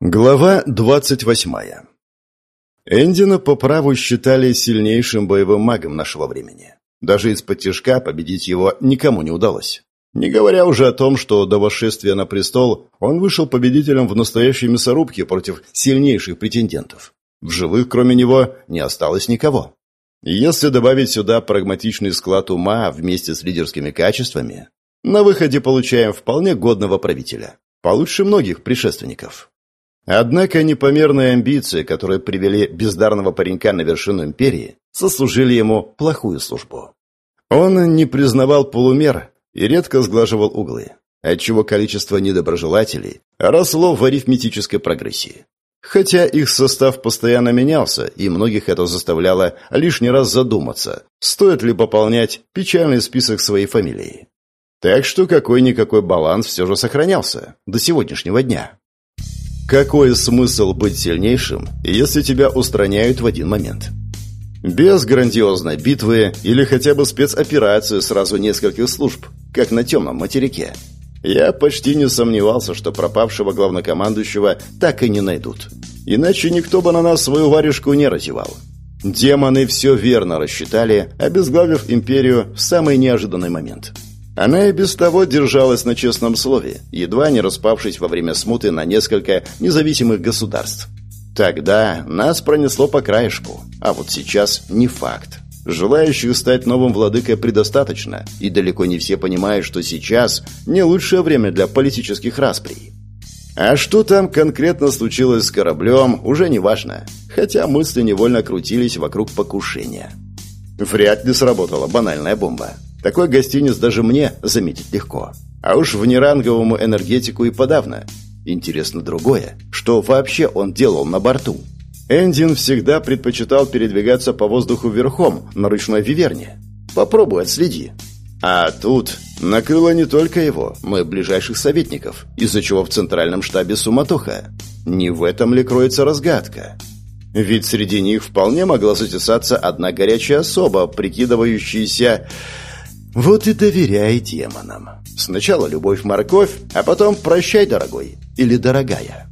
Глава двадцать восьмая. Эндина по праву считали сильнейшим боевым магом нашего времени. Даже из-под тяжка победить его никому не удалось. Не говоря уже о том, что до восшествия на престол он вышел победителем в настоящей мясорубке против сильнейших претендентов. В живых, кроме него, не осталось никого. Если добавить сюда прагматичный склад ума вместе с лидерскими качествами, на выходе получаем вполне годного правителя, получше многих предшественников. Однако непомерные амбиции, которые привели бездарного паренька на вершину империи, сослужили ему плохую службу. Он не признавал полумер и редко сглаживал углы, отчего количество недоброжелателей росло в арифметической прогрессии. Хотя их состав постоянно менялся, и многих это заставляло лишний раз задуматься, стоит ли пополнять печальный список своей фамилии. Так что какой-никакой баланс все же сохранялся до сегодняшнего дня. Какой смысл быть сильнейшим, если тебя устраняют в один момент? Без грандиозной битвы или хотя бы спецоперации сразу нескольких служб, как на темном материке. Я почти не сомневался, что пропавшего главнокомандующего так и не найдут. Иначе никто бы на нас свою варежку не разевал. Демоны все верно рассчитали, обезглавив империю в самый неожиданный момент. Она и без того держалась на честном слове, едва не распавшись во время смуты на несколько независимых государств. Тогда нас пронесло по краешку, а вот сейчас не факт. Желающих стать новым владыкой предостаточно, и далеко не все понимают, что сейчас не лучшее время для политических расприй. А что там конкретно случилось с кораблем, уже не важно, хотя мысли невольно крутились вокруг покушения. Вряд ли сработала банальная бомба. Такой гостиниц даже мне заметить легко. А уж внеранговому энергетику и подавно. Интересно другое, что вообще он делал на борту. Эндин всегда предпочитал передвигаться по воздуху верхом на ручной виверне. Попробуй отследи. А тут накрыло не только его, но и ближайших советников, из-за чего в центральном штабе суматоха. Не в этом ли кроется разгадка? Ведь среди них вполне могла затесаться одна горячая особа, прикидывающаяся вот и доверяй демонам. Сначала любовь-морковь, а потом прощай, дорогой или дорогая.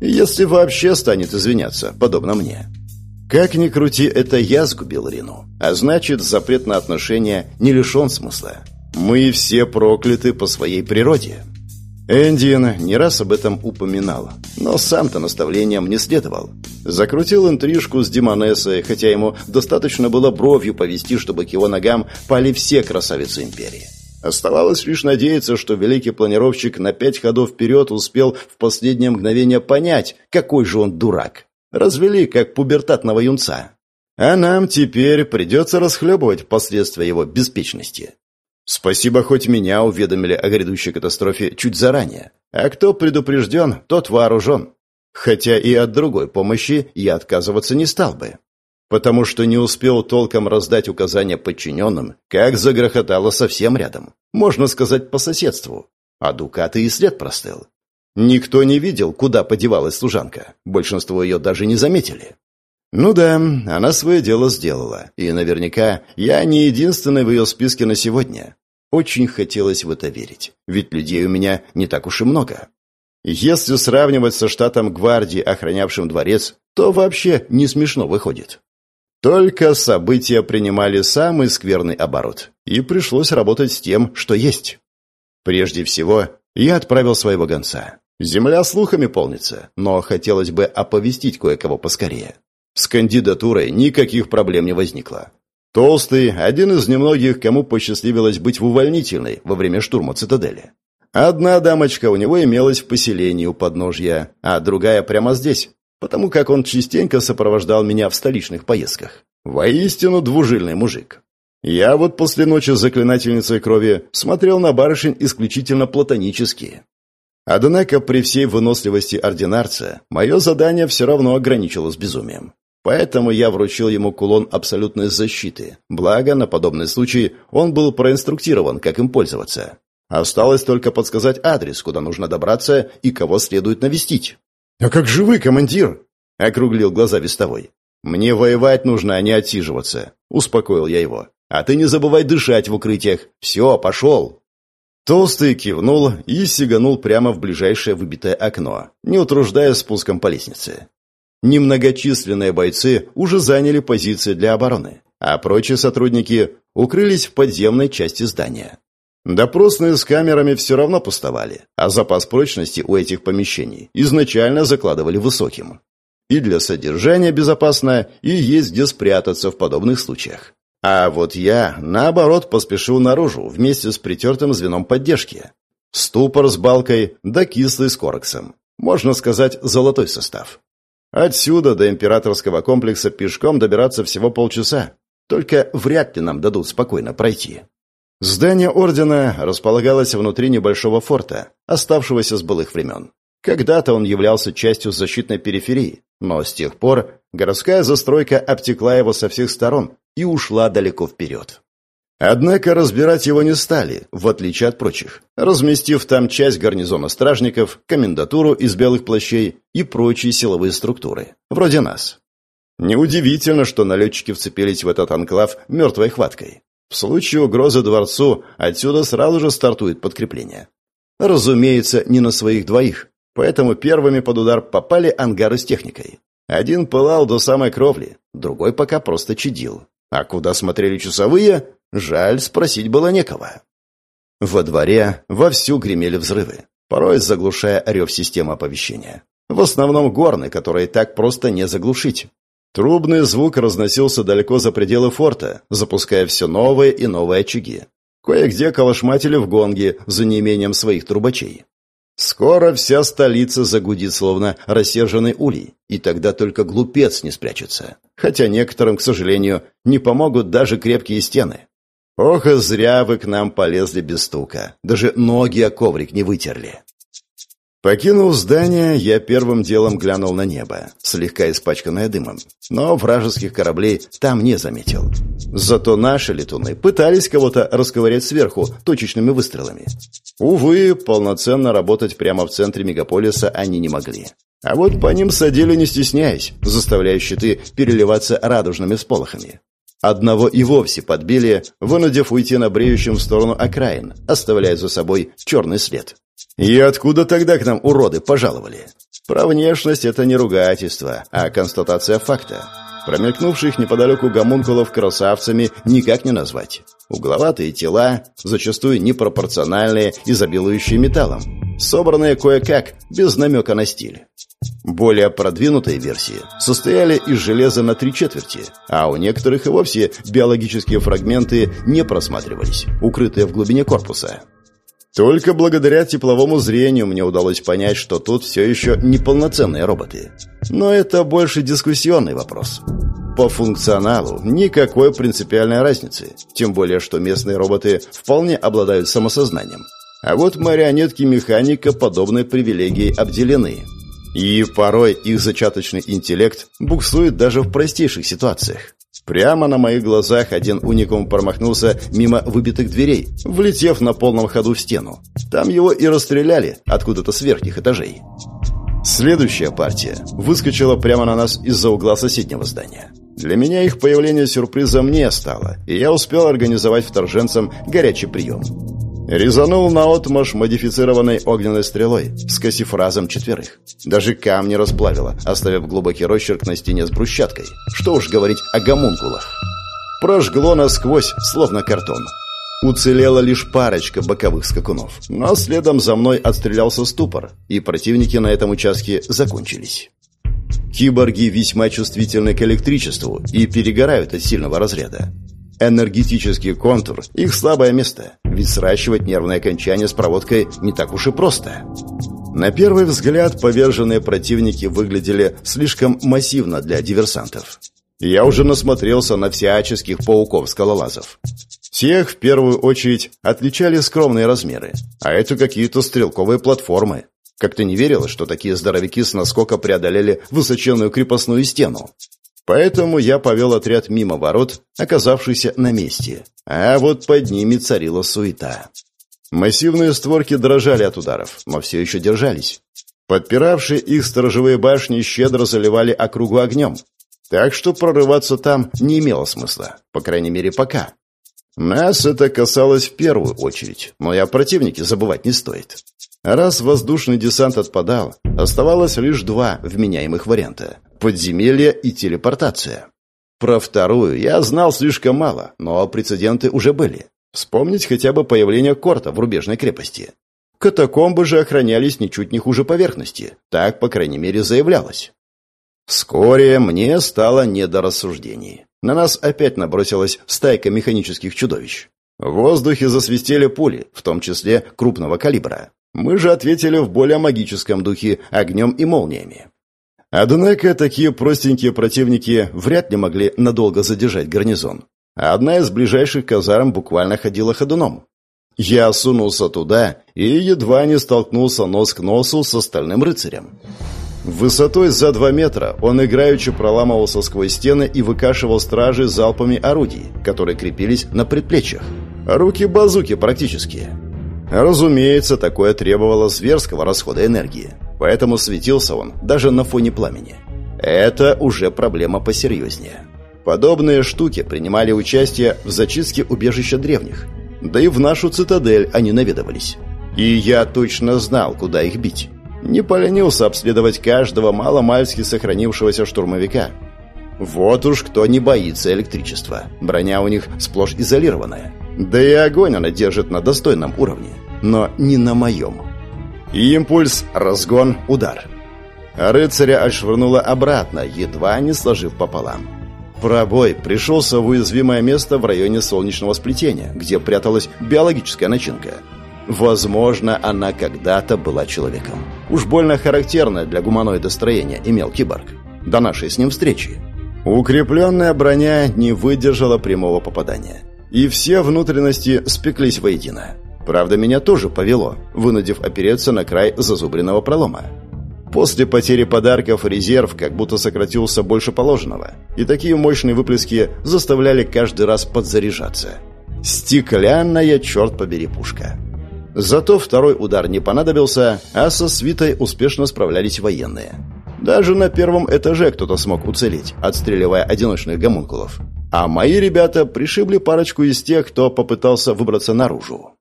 Если вообще станет извиняться, подобно мне. Как ни крути, это я сгубил Рину. А значит, запрет на отношения не лишен смысла. Мы все прокляты по своей природе. Эндиан не раз об этом упоминал, но сам-то наставлением не следовал. Закрутил интрижку с Димонесой, хотя ему достаточно было бровью повести, чтобы к его ногам пали все красавицы Империи. Оставалось лишь надеяться, что великий планировщик на пять ходов вперед успел в последнее мгновение понять, какой же он дурак. Развели, как пубертатного юнца. А нам теперь придется расхлебывать последствия его беспечности. Спасибо, хоть меня уведомили о грядущей катастрофе чуть заранее. А кто предупрежден, тот вооружен. Хотя и от другой помощи я отказываться не стал бы. Потому что не успел толком раздать указания подчиненным, как загрохотало совсем рядом. Можно сказать, по соседству. А Дукаты и след простыл. Никто не видел, куда подевалась служанка. Большинство ее даже не заметили. Ну да, она свое дело сделала. И наверняка я не единственный в ее списке на сегодня. Очень хотелось в это верить, ведь людей у меня не так уж и много. Если сравнивать со штатом гвардии, охранявшим дворец, то вообще не смешно выходит. Только события принимали самый скверный оборот, и пришлось работать с тем, что есть. Прежде всего, я отправил своего гонца. Земля слухами полнится, но хотелось бы оповестить кое-кого поскорее. С кандидатурой никаких проблем не возникло. Толстый – один из немногих, кому посчастливилось быть в увольнительной во время штурма цитадели. Одна дамочка у него имелась в поселении у подножья, а другая прямо здесь, потому как он частенько сопровождал меня в столичных поездках. Воистину двужильный мужик. Я вот после ночи с заклинательницей крови смотрел на барышень исключительно платонически. Однако при всей выносливости ординарца мое задание все равно ограничилось безумием. Поэтому я вручил ему кулон абсолютной защиты. Благо, на подобный случай он был проинструктирован, как им пользоваться. Осталось только подсказать адрес, куда нужно добраться и кого следует навестить. «А как же вы, командир?» — округлил глаза вестовой. «Мне воевать нужно, а не отсиживаться», — успокоил я его. «А ты не забывай дышать в укрытиях. Все, пошел». Толстый кивнул и сиганул прямо в ближайшее выбитое окно, не утруждая спуском по лестнице. Немногочисленные бойцы уже заняли позиции для обороны, а прочие сотрудники укрылись в подземной части здания. Допросные с камерами все равно пустовали, а запас прочности у этих помещений изначально закладывали высоким. И для содержания безопасно, и есть где спрятаться в подобных случаях. А вот я, наоборот, поспешил наружу вместе с притертым звеном поддержки. Ступор с балкой да кислый с короксом. Можно сказать, золотой состав. Отсюда до императорского комплекса пешком добираться всего полчаса. Только вряд ли нам дадут спокойно пройти. Здание ордена располагалось внутри небольшого форта, оставшегося с былых времен. Когда-то он являлся частью защитной периферии, но с тех пор городская застройка обтекла его со всех сторон и ушла далеко вперед. Однако разбирать его не стали, в отличие от прочих, разместив там часть гарнизона стражников, комендатуру из белых плащей и прочие силовые структуры, вроде нас. Неудивительно, что налетчики вцепились в этот анклав мертвой хваткой. В случае угрозы дворцу отсюда сразу же стартует подкрепление. Разумеется, не на своих двоих, поэтому первыми под удар попали ангары с техникой. Один пылал до самой кровли, другой пока просто чадил. А куда смотрели часовые, жаль, спросить было некого. Во дворе вовсю гремели взрывы, порой заглушая рев системы оповещения. В основном горны, которые так просто не заглушить. Трубный звук разносился далеко за пределы форта, запуская все новые и новые очаги. Кое-где калашматили в гонге за неимением своих трубачей. Скоро вся столица загудит, словно рассерженный улей, и тогда только глупец не спрячется. Хотя некоторым, к сожалению, не помогут даже крепкие стены. Ох, и зря вы к нам полезли без стука. Даже ноги о коврик не вытерли. Покинув здание, я первым делом глянул на небо, слегка испачканное дымом, но вражеских кораблей там не заметил. Зато наши летуны пытались кого-то расковырять сверху точечными выстрелами. Увы, полноценно работать прямо в центре мегаполиса они не могли. А вот по ним садили не стесняясь, заставляя щиты переливаться радужными всполохами. Одного и вовсе подбили, вынудив уйти на бреющем в сторону окраин, оставляя за собой черный след. И откуда тогда к нам уроды пожаловали? Про внешность это не ругательство, а констатация факта. Промелькнувших неподалеку гомункулов красавцами никак не назвать. Угловатые тела, зачастую непропорциональные, изобилующие металлом. Собранные кое-как, без намека на стиль. Более продвинутые версии состояли из железа на три четверти, а у некоторых и вовсе биологические фрагменты не просматривались, укрытые в глубине корпуса. Только благодаря тепловому зрению мне удалось понять, что тут все еще неполноценные роботы. Но это больше дискуссионный вопрос. По функционалу никакой принципиальной разницы, тем более что местные роботы вполне обладают самосознанием. А вот марионетки механика подобной привилегией обделены. И порой их зачаточный интеллект буксует даже в простейших ситуациях. Прямо на моих глазах один уникум промахнулся мимо выбитых дверей, влетев на полном ходу в стену. Там его и расстреляли откуда-то с верхних этажей. Следующая партия выскочила прямо на нас из-за угла соседнего здания. Для меня их появление сюрпризом не стало, и я успел организовать вторженцам горячий прием. Резанул наотмашь модифицированной огненной стрелой, скосив разом четверых. Даже камни расплавило, оставив глубокий росчерк на стене с брусчаткой. Что уж говорить о гомункулах. Прожгло насквозь, словно картон. Уцелела лишь парочка боковых скакунов. Но следом за мной отстрелялся ступор, и противники на этом участке закончились. Киборги весьма чувствительны к электричеству и перегорают от сильного разряда. Энергетический контур – их слабое место, ведь сращивать нервные окончания с проводкой не так уж и просто. На первый взгляд поверженные противники выглядели слишком массивно для диверсантов. Я уже насмотрелся на всяческих пауков-скалолазов. Тех, в первую очередь, отличали скромные размеры, а это какие-то стрелковые платформы. Как-то не верилось, что такие здоровяки с наскока преодолели высоченную крепостную стену. Поэтому я повел отряд мимо ворот, оказавшийся на месте. А вот под ними царила суета. Массивные створки дрожали от ударов, но все еще держались. Подпиравшие их сторожевые башни щедро заливали округу огнем. Так что прорываться там не имело смысла, по крайней мере, пока. Нас это касалось в первую очередь, но и о противнике забывать не стоит. Раз воздушный десант отпадал, оставалось лишь два вменяемых варианта – подземелье и телепортация. Про вторую я знал слишком мало, но прецеденты уже были. Вспомнить хотя бы появление Корта в рубежной крепости. Катакомбы же охранялись ничуть не хуже поверхности, так, по крайней мере, заявлялось. Вскоре мне стало не до рассуждений. На нас опять набросилась стайка механических чудовищ. В воздухе засвистели пули, в том числе крупного калибра. Мы же ответили в более магическом духе огнем и молниями. Однако такие простенькие противники вряд ли могли надолго задержать гарнизон. Одна из ближайших казарм буквально ходила ходуном. Я сунулся туда и едва не столкнулся нос к носу с остальным рыцарем. Высотой за два метра он играючи проламывался сквозь стены и выкашивал стражи залпами орудий, которые крепились на предплечьях. Руки-базуки практически. Разумеется, такое требовало зверского расхода энергии, поэтому светился он даже на фоне пламени. Это уже проблема посерьезнее. Подобные штуки принимали участие в зачистке убежища древних. Да и в нашу цитадель они наведывались. И я точно знал, куда их бить. Не поленился обследовать каждого маломальски сохранившегося штурмовика. Вот уж кто не боится электричества. Броня у них сплошь изолированная. Да и огонь она держит на достойном уровне. Но не на моем. И импульс, разгон, удар. А рыцаря отшвырнуло обратно, едва не сложив пополам. Пробой пришелся в уязвимое место в районе солнечного сплетения, где пряталась биологическая начинка – Возможно, она когда-то была человеком. Уж больно характерное для гуманоида строение имел киборг. До нашей с ним встречи. Укрепленная броня не выдержала прямого попадания. И все внутренности спеклись воедино. Правда, меня тоже повело, вынудив опереться на край зазубренного пролома. После потери подарков резерв как будто сократился больше положенного, и такие мощные выплески заставляли каждый раз подзаряжаться. Стеклянная, черт побери, пушка. Зато второй удар не понадобился, а со свитой успешно справлялись военные. Даже на первом этаже кто-то смог уцелеть, отстреливая одиночных гомункулов. А мои ребята пришибли парочку из тех, кто попытался выбраться наружу.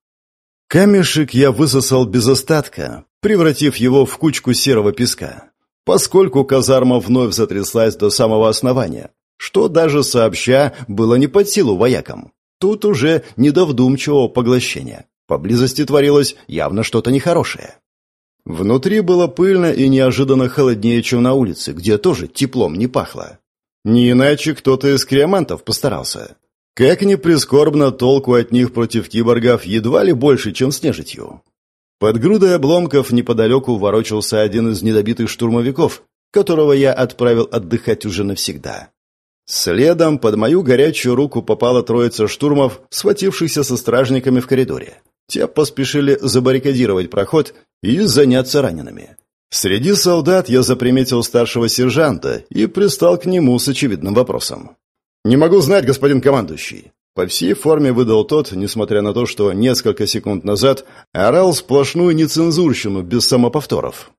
Камешек я высосал без остатка, превратив его в кучку серого песка, поскольку казарма вновь затряслась до самого основания, что даже сообща было не под силу воякам. Тут уже не до вдумчивого поглощения. Поблизости творилось явно что-то нехорошее. Внутри было пыльно и неожиданно холоднее, чем на улице, где тоже теплом не пахло. Не иначе кто-то из криомантов постарался. Как ни прискорбно, толку от них против киборгов едва ли больше, чем с нежитью. Под грудой обломков неподалеку ворочался один из недобитых штурмовиков, которого я отправил отдыхать уже навсегда. Следом под мою горячую руку попала троица штурмов, схватившихся со стражниками в коридоре. Те поспешили забаррикадировать проход и заняться ранеными. Среди солдат я заприметил старшего сержанта и пристал к нему с очевидным вопросом. «Не могу знать, господин командующий». По всей форме выдал тот, несмотря на то, что несколько секунд назад орал сплошную нецензурщину без самоповторов.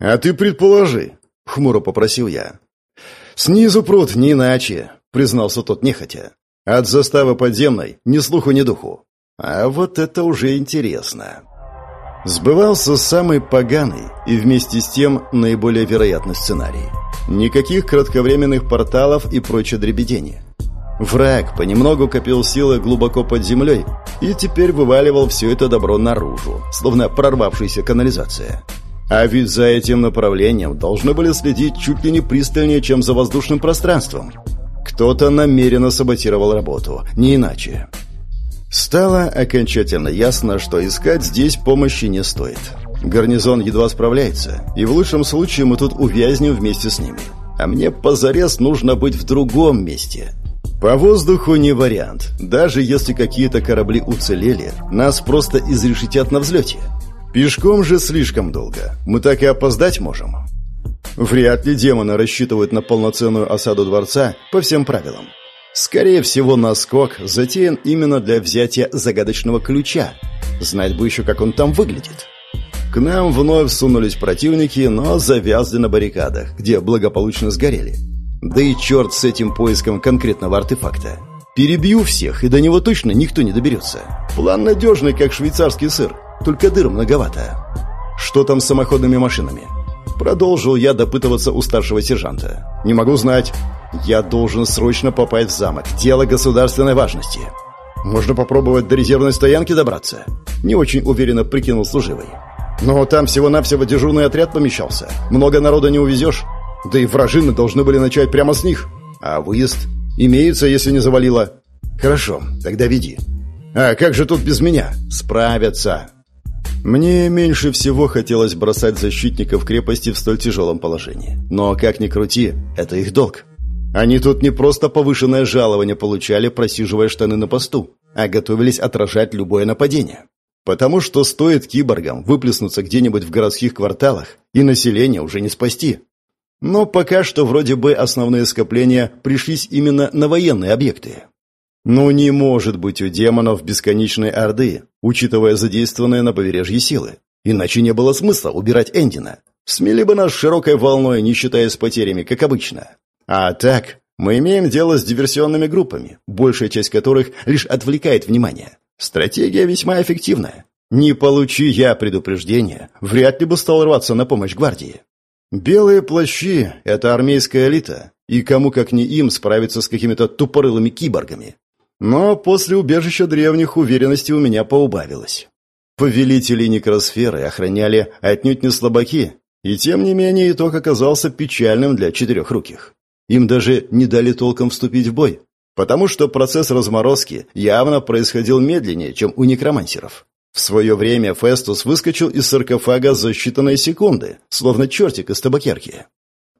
«А ты предположи», — хмуро попросил я. «Снизу пруд, не иначе», — признался тот нехотя. «От заставы подземной ни слуху, ни духу. А вот это уже интересно. Сбывался самый поганый и вместе с тем наиболее вероятный сценарий. Никаких кратковременных порталов и прочее дребедение. Враг понемногу копил силы глубоко под землей и теперь вываливал все это добро наружу, словно прорвавшаяся канализация. А ведь за этим направлением должны были следить чуть ли не пристальнее, чем за воздушным пространством. Кто-то намеренно саботировал работу, не иначе. Стало окончательно ясно, что искать здесь помощи не стоит. Гарнизон едва справляется, и в лучшем случае мы тут увязнем вместе с ними. А мне позарез нужно быть в другом месте. По воздуху не вариант. Даже если какие-то корабли уцелели, нас просто изрешетят на взлете. Пешком же слишком долго. Мы так и опоздать можем. Вряд ли демоны рассчитывают на полноценную осаду дворца по всем правилам. Скорее всего, наскок затеян именно для взятия загадочного ключа. Знать бы еще, как он там выглядит. К нам вновь сунулись противники, но завязли на баррикадах, где благополучно сгорели. Да и черт с этим поиском конкретного артефакта. Перебью всех, и до него точно никто не доберется. План надежный, как швейцарский сыр, только дыр многовато. Что там с самоходными машинами? Продолжил я допытываться у старшего сержанта. Не могу знать. Я должен срочно попасть в замок. Дело государственной важности. Можно попробовать до резервной стоянки добраться. Не очень уверенно прикинул служивый. Но там всего-навсего дежурный отряд помещался. Много народа не увезешь. Да и вражины должны были начать прямо с них. А выезд имеется, если не завалило. Хорошо, тогда веди. А как же тут без меня? Справятся. Мне меньше всего хотелось бросать защитников крепости в столь тяжелом положении. Но, как ни крути, это их долг. Они тут не просто повышенное жалование получали, просиживая штаны на посту, а готовились отражать любое нападение. Потому что стоит киборгам выплеснуться где-нибудь в городских кварталах, и население уже не спасти. Но пока что вроде бы основные скопления пришлись именно на военные объекты. Ну не может быть у демонов бесконечной орды, учитывая задействованные на побережье силы. Иначе не было смысла убирать Эндина. Смели бы нас широкой волной, не считая с потерями, как обычно. А так, мы имеем дело с диверсионными группами, большая часть которых лишь отвлекает внимание. Стратегия весьма эффективная. Не получи я предупреждения, вряд ли бы стал рваться на помощь гвардии. Белые плащи — это армейская элита, и кому как не им справиться с какими-то тупорылыми киборгами. Но после убежища древних уверенности у меня поубавилось. Повелители некросферы охраняли отнюдь не слабаки, и тем не менее итог оказался печальным для четырехруких. Им даже не дали толком вступить в бой, потому что процесс разморозки явно происходил медленнее, чем у некромансеров. В свое время Фестус выскочил из саркофага за считанные секунды, словно чертик из табакерки.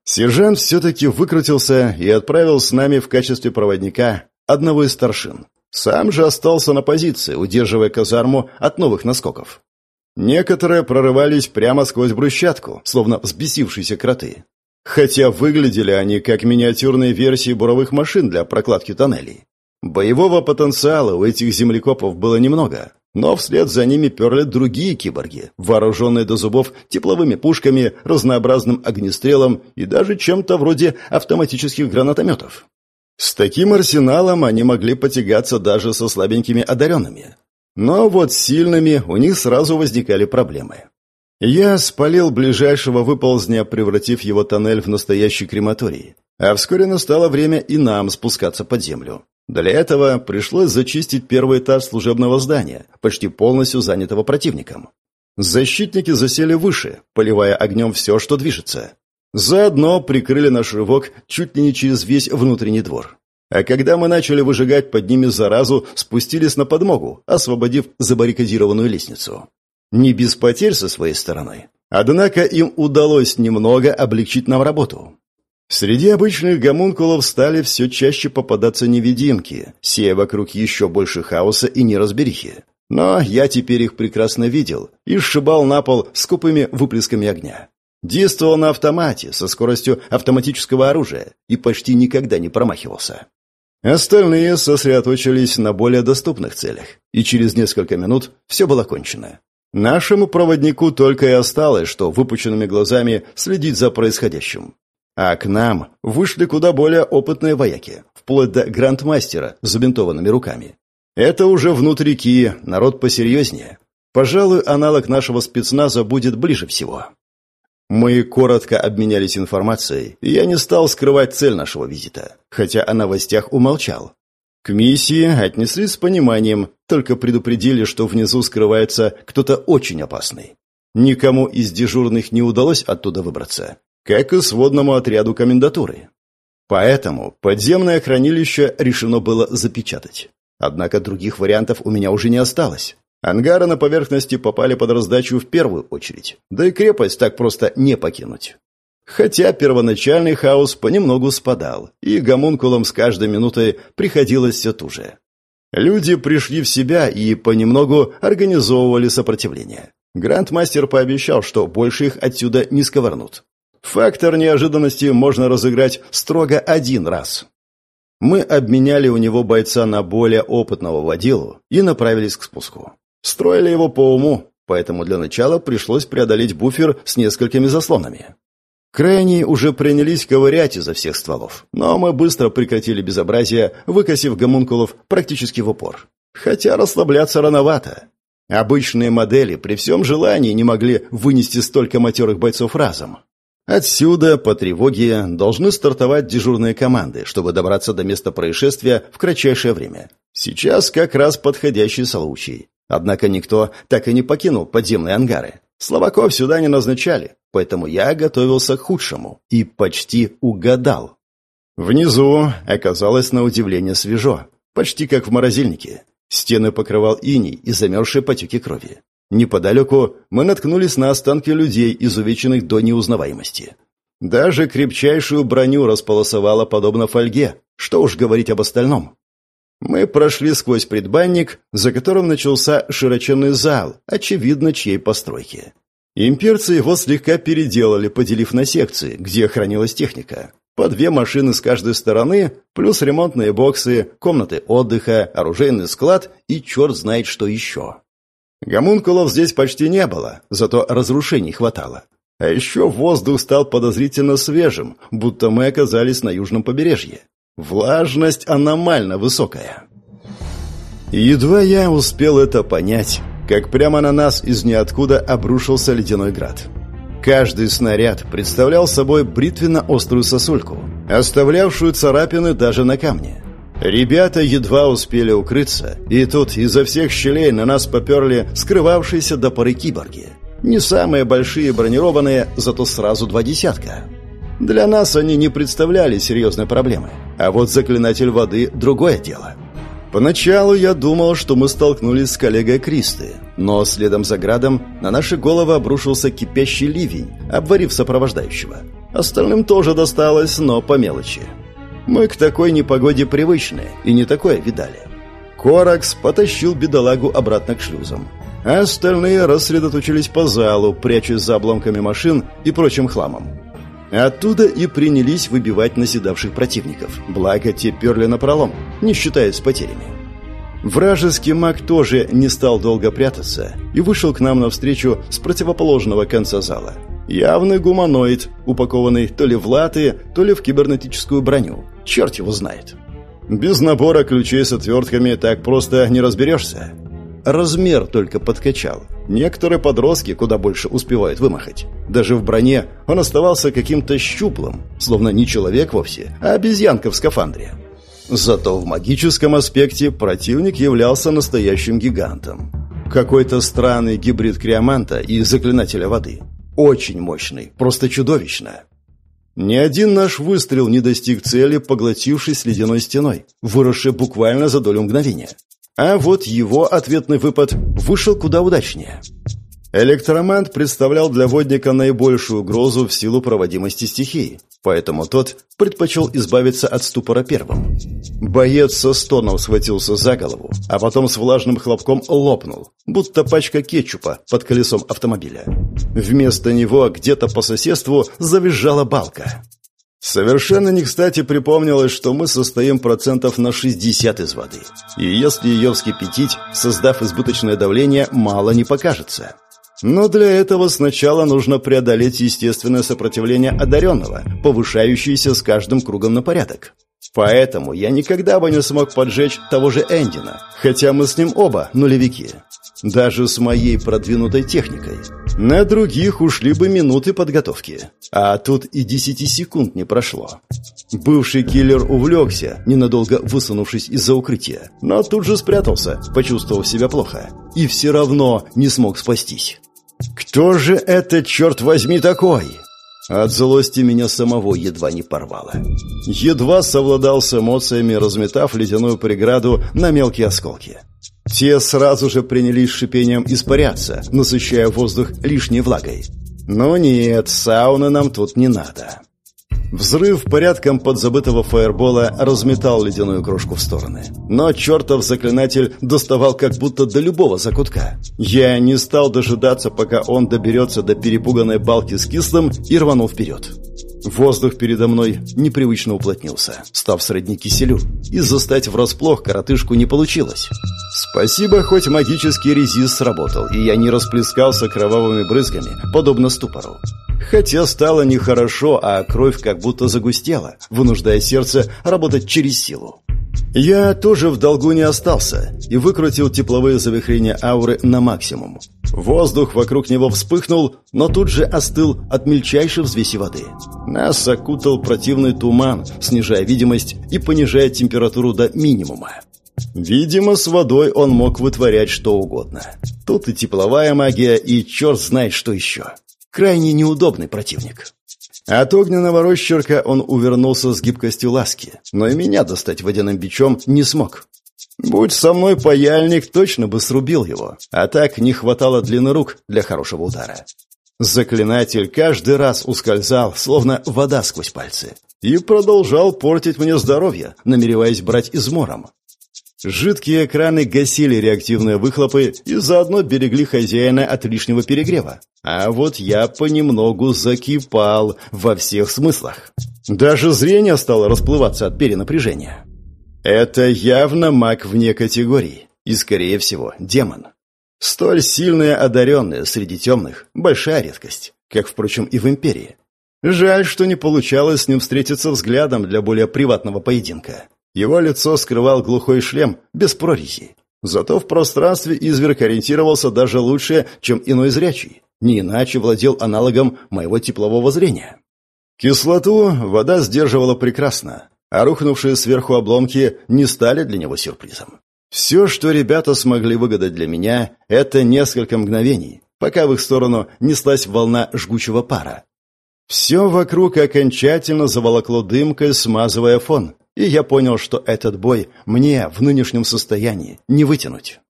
Сержант все-таки выкрутился и отправил с нами в качестве проводника одного из старшин. Сам же остался на позиции, удерживая казарму от новых наскоков. Некоторые прорывались прямо сквозь брусчатку, словно взбесившиеся кроты. Хотя выглядели они как миниатюрные версии буровых машин для прокладки тоннелей. Боевого потенциала у этих землекопов было немного, но вслед за ними перли другие киборги, вооруженные до зубов тепловыми пушками, разнообразным огнестрелом и даже чем-то вроде автоматических гранатометов. С таким арсеналом они могли потягаться даже со слабенькими одаренными. Но вот сильными у них сразу возникали проблемы. Я спалил ближайшего выползня, превратив его тоннель в настоящий крематорий. А вскоре настало время и нам спускаться под землю. Для этого пришлось зачистить первый этаж служебного здания, почти полностью занятого противником. Защитники засели выше, поливая огнем все, что движется. Заодно прикрыли наш рывок чуть ли не через весь внутренний двор. А когда мы начали выжигать под ними заразу, спустились на подмогу, освободив забаррикадированную лестницу. Не без потерь со своей стороны. Однако им удалось немного облегчить нам работу. Среди обычных гомункулов стали все чаще попадаться невидимки, сея вокруг еще больше хаоса и неразберихи. Но я теперь их прекрасно видел и сшибал на пол скупыми выплесками огня. Действовал на автомате, со скоростью автоматического оружия, и почти никогда не промахивался. Остальные сосредоточились на более доступных целях, и через несколько минут все было кончено. Нашему проводнику только и осталось, что выпученными глазами следить за происходящим. А к нам вышли куда более опытные вояки, вплоть до грандмастера с забинтованными руками. Это уже внутрики, народ посерьезнее. Пожалуй, аналог нашего спецназа будет ближе всего. Мы коротко обменялись информацией, и я не стал скрывать цель нашего визита, хотя о новостях умолчал. К миссии отнеслись с пониманием, только предупредили, что внизу скрывается кто-то очень опасный. Никому из дежурных не удалось оттуда выбраться, как и сводному отряду комендатуры. Поэтому подземное хранилище решено было запечатать. Однако других вариантов у меня уже не осталось. Ангары на поверхности попали под раздачу в первую очередь, да и крепость так просто не покинуть. Хотя первоначальный хаос понемногу спадал, и гомункулам с каждой минутой приходилось все туже. Люди пришли в себя и понемногу организовывали сопротивление. Грандмастер пообещал, что больше их отсюда не сковырнут. Фактор неожиданности можно разыграть строго один раз. Мы обменяли у него бойца на более опытного водилу и направились к спуску. Строили его по уму, поэтому для начала пришлось преодолеть буфер с несколькими заслонами. Крайние уже принялись ковырять изо всех стволов, но мы быстро прекратили безобразие, выкосив гомункулов практически в упор. Хотя расслабляться рановато. Обычные модели при всем желании не могли вынести столько матерых бойцов разом. Отсюда, по тревоге, должны стартовать дежурные команды, чтобы добраться до места происшествия в кратчайшее время. Сейчас как раз подходящий случай. Однако никто так и не покинул подземные ангары. Словаков сюда не назначали, поэтому я готовился к худшему и почти угадал. Внизу оказалось на удивление свежо, почти как в морозильнике. Стены покрывал иней и замерзшие потеки крови. Неподалеку мы наткнулись на останки людей, изувеченных до неузнаваемости. Даже крепчайшую броню располосовало подобно фольге, что уж говорить об остальном. Мы прошли сквозь предбанник, за которым начался широченный зал, очевидно, чьей постройки. Имперцы его слегка переделали, поделив на секции, где хранилась техника. По две машины с каждой стороны, плюс ремонтные боксы, комнаты отдыха, оружейный склад и черт знает что еще. Гомункулов здесь почти не было, зато разрушений хватало. А еще воздух стал подозрительно свежим, будто мы оказались на южном побережье. Влажность аномально высокая. Едва я успел это понять, как прямо на нас из ниоткуда обрушился ледяной град. Каждый снаряд представлял собой бритвенно-острую сосульку, оставлявшую царапины даже на камне. Ребята едва успели укрыться, и тут изо всех щелей на нас поперли скрывавшиеся до поры киборги. Не самые большие бронированные, зато сразу два десятка. Для нас они не представляли серьезной проблемы, а вот заклинатель воды – другое дело. Поначалу я думал, что мы столкнулись с коллегой Кристы, но следом за градом на наши головы обрушился кипящий ливень, обварив сопровождающего. Остальным тоже досталось, но по мелочи. Мы к такой непогоде привычны и не такое видали. Коракс потащил бедолагу обратно к шлюзам. Остальные рассредоточились по залу, прячась за обломками машин и прочим хламом. Оттуда и принялись выбивать наседавших противников, благо те перли напролом, не считаясь потерями. Вражеский маг тоже не стал долго прятаться и вышел к нам навстречу с противоположного конца зала. Явный гуманоид, упакованный то ли в латы, то ли в кибернетическую броню. Черт его знает. Без набора ключей с отвертками так просто не разберешься. Размер только подкачал. Некоторые подростки куда больше успевают вымахать. Даже в броне он оставался каким-то щуплым, словно не человек вовсе, а обезьянка в скафандре. Зато в магическом аспекте противник являлся настоящим гигантом. Какой-то странный гибрид криоманта и заклинателя воды. Очень мощный, просто чудовищно. Ни один наш выстрел не достиг цели, поглотившись ледяной стеной, выросшей буквально за долю мгновения. А вот его ответный выпад вышел куда удачнее. Электромант представлял для водника наибольшую угрозу в силу проводимости стихии, поэтому тот предпочел избавиться от ступора первым. Боец со стоном схватился за голову, а потом с влажным хлопком лопнул, будто пачка кетчупа под колесом автомобиля. Вместо него где-то по соседству завизжала балка. Совершенно не кстати припомнилось, что мы состоим процентов на 60 из воды. И если ее вскипятить, создав избыточное давление, мало не покажется. Но для этого сначала нужно преодолеть естественное сопротивление одаренного, повышающееся с каждым кругом на порядок. Поэтому я никогда бы не смог поджечь того же Эндина, хотя мы с ним оба нулевики. Даже с моей продвинутой техникой. На других ушли бы минуты подготовки. А тут и десяти секунд не прошло. Бывший киллер увлекся, ненадолго высунувшись из-за укрытия, но тут же спрятался, почувствовав себя плохо. И все равно не смог спастись. «Кто же это, черт возьми, такой?» От злости меня самого едва не порвало. Едва совладал с эмоциями, разметав ледяную преграду на мелкие осколки. Те сразу же принялись шипением испаряться, насыщая воздух лишней влагой. Но нет, сауны нам тут не надо. Взрыв порядком подзабытого фаербола разметал ледяную крошку в стороны. Но чертов заклинатель доставал как будто до любого закутка. Я не стал дожидаться, пока он доберется до перепуганной балки с кислым и рванул вперед. Воздух передо мной непривычно уплотнился, став сродни киселю, и застать врасплох коротышку не получилось. Спасибо, хоть магический резист сработал, и я не расплескался кровавыми брызгами, подобно ступору. Хотя стало нехорошо, а кровь как будто загустела, вынуждая сердце работать через силу. Я тоже в долгу не остался и выкрутил тепловые завихрения ауры на максимум. Воздух вокруг него вспыхнул, но тут же остыл от мельчайшей взвеси воды. Нас окутал противный туман, снижая видимость и понижая температуру до минимума. Видимо, с водой он мог вытворять что угодно. Тут и тепловая магия, и черт знает что еще. Крайне неудобный противник. От огненного росчерка он увернулся с гибкостью ласки, но и меня достать водяным бичом не смог. Будь со мной паяльник, точно бы срубил его, а так не хватало длины рук для хорошего удара. Заклинатель каждый раз ускользал, словно вода сквозь пальцы, и продолжал портить мне здоровье, намереваясь брать измором. Жидкие экраны гасили реактивные выхлопы и заодно берегли хозяина от лишнего перегрева. А вот я понемногу закипал во всех смыслах. Даже зрение стало расплываться от перенапряжения. Это явно маг вне категории и, скорее всего, демон. Столь сильные одаренные среди темных – большая редкость, как, впрочем, и в Империи. Жаль, что не получалось с ним встретиться взглядом для более приватного поединка. Его лицо скрывал глухой шлем, без прорези. Зато в пространстве изверг ориентировался даже лучше, чем иной зрячий. Не иначе владел аналогом моего теплового зрения. Кислоту вода сдерживала прекрасно, а рухнувшие сверху обломки не стали для него сюрпризом. Все, что ребята смогли выгадать для меня, это несколько мгновений, пока в их сторону неслась волна жгучего пара. Все вокруг окончательно заволокло дымкой, смазывая фон, и я понял, что этот бой мне в нынешнем состоянии не вытянуть.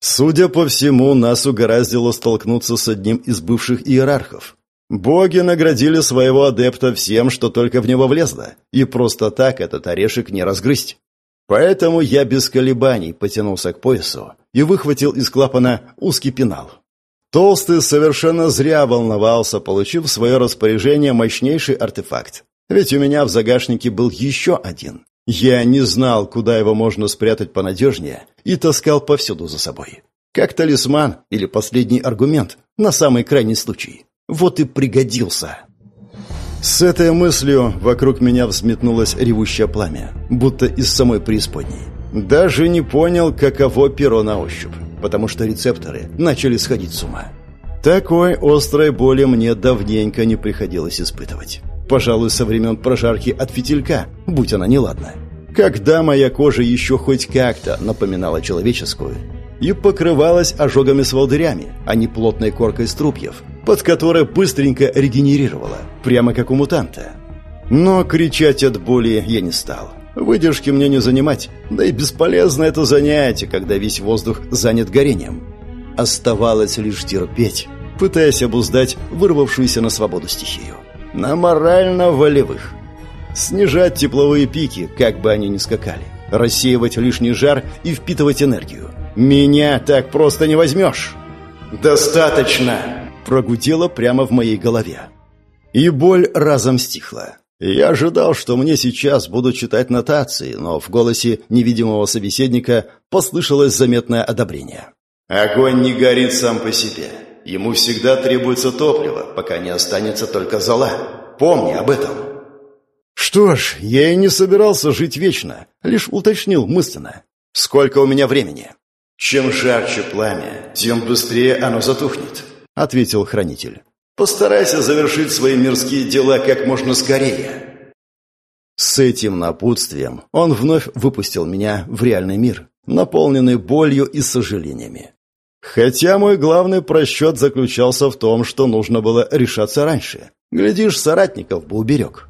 Судя по всему, нас угораздило столкнуться с одним из бывших иерархов. Боги наградили своего адепта всем, что только в него влезло, и просто так этот орешек не разгрызть. Поэтому я без колебаний потянулся к поясу и выхватил из клапана узкий пенал. Толстый совершенно зря волновался, получив в свое распоряжение мощнейший артефакт. Ведь у меня в загашнике был еще один. Я не знал, куда его можно спрятать понадежнее, и таскал повсюду за собой. Как талисман или последний аргумент, на самый крайний случай. Вот и пригодился. С этой мыслью вокруг меня взметнулось ревущее пламя, будто из самой преисподней. Даже не понял, каково перо на ощупь, потому что рецепторы начали сходить с ума. Такой острой боли мне давненько не приходилось испытывать. Пожалуй, со времен прожарки от фитилька, будь она неладна. Когда моя кожа еще хоть как-то напоминала человеческую и покрывалась ожогами с волдырями, а не плотной коркой струпьев, под которой быстренько регенерировала, прямо как у мутанта. Но кричать от боли я не стал. Выдержки мне не занимать, да и бесполезно это занятие, когда весь воздух занят горением. Оставалось лишь терпеть, пытаясь обуздать вырвавшуюся на свободу стихию на морально-волевых. Снижать тепловые пики, как бы они ни скакали. Рассеивать лишний жар и впитывать энергию. Меня так просто не возьмешь. «Достаточно!» – прогудело прямо в моей голове. И боль разом стихла. Я ожидал, что мне сейчас будут читать нотации, но в голосе невидимого собеседника послышалось заметное одобрение. «Огонь не горит сам по себе. Ему всегда требуется топливо, пока не останется только зола. Помни об этом. Что ж, я и не собирался жить вечно, лишь уточнил мысленно. Сколько у меня времени? Чем жарче пламя, тем быстрее оно затухнет, ответил хранитель. Постарайся завершить свои мирские дела как можно скорее. С этим напутствием он вновь выпустил меня в реальный мир, наполненный болью и сожалениями. Хотя мой главный просчет заключался в том, что нужно было решаться раньше. Глядишь, соратников бы уберег.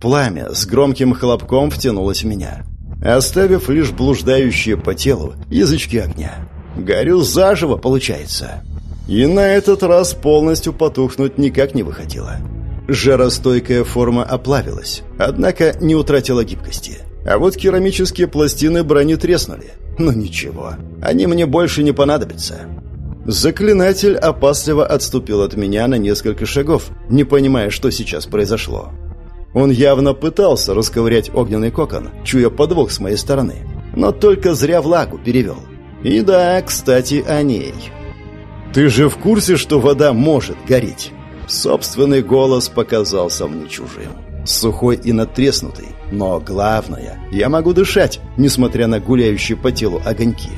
Пламя с громким хлопком втянулось в меня, оставив лишь блуждающие по телу язычки огня. Горю заживо, получается. И на этот раз полностью потухнуть никак не выходило. Жаростойкая форма оплавилась, однако не утратила гибкости. А вот керамические пластины брони треснули. Но ничего, они мне больше не понадобятся. Заклинатель опасливо отступил от меня на несколько шагов, не понимая, что сейчас произошло. Он явно пытался расковырять огненный кокон, чуя подвох с моей стороны, но только зря влагу перевел. И да, кстати, о ней. «Ты же в курсе, что вода может гореть?» Собственный голос показался мне чужим. Сухой и натреснутый. Но главное, я могу дышать, несмотря на гуляющие по телу огоньки.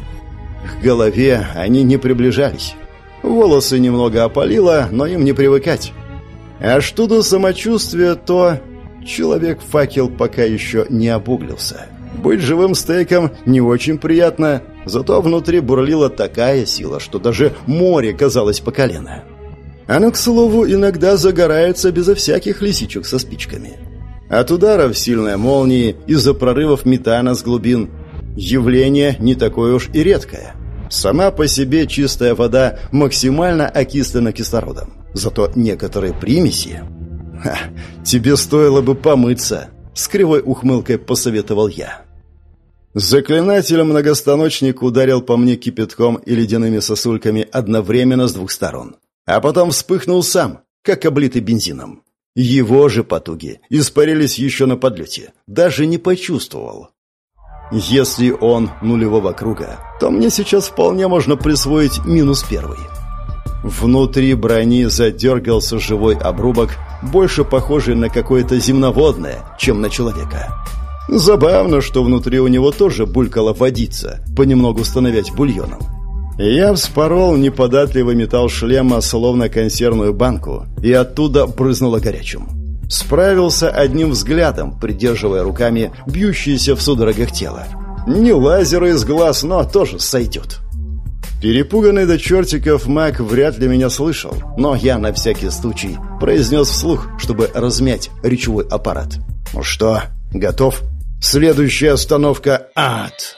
К голове они не приближались. Волосы немного опалило, но им не привыкать. А что до самочувствия, то... Человек-факел пока еще не обуглился. Быть живым стейком не очень приятно, зато внутри бурлила такая сила, что даже море казалось по колено. Оно, к слову, иногда загорается безо всяких лисичек со спичками. От ударов сильной молнии из-за прорывов метана с глубин явление не такое уж и редкое. Сама по себе чистая вода максимально окислена кислородом. Зато некоторые примеси... Ха, тебе стоило бы помыться, с кривой ухмылкой посоветовал я. Заклинатель-многостаночник ударил по мне кипятком и ледяными сосульками одновременно с двух сторон. А потом вспыхнул сам, как облитый бензином. Его же потуги испарились еще на подлете. Даже не почувствовал. Если он нулевого круга, то мне сейчас вполне можно присвоить минус первый. Внутри брони задергался живой обрубок, больше похожий на какое-то земноводное, чем на человека. Забавно, что внутри у него тоже булькала водица, понемногу становясь бульоном. Я вспорол неподатливый металл шлема, словно консервную банку, и оттуда брызнуло горячим. Справился одним взглядом, придерживая руками бьющееся в судорогах тело. Не лазеры из глаз, но тоже сойдет. Перепуганный до чертиков маг вряд ли меня слышал, но я на всякий случай произнес вслух, чтобы размять речевой аппарат. «Ну что, готов? Следующая остановка — ад!»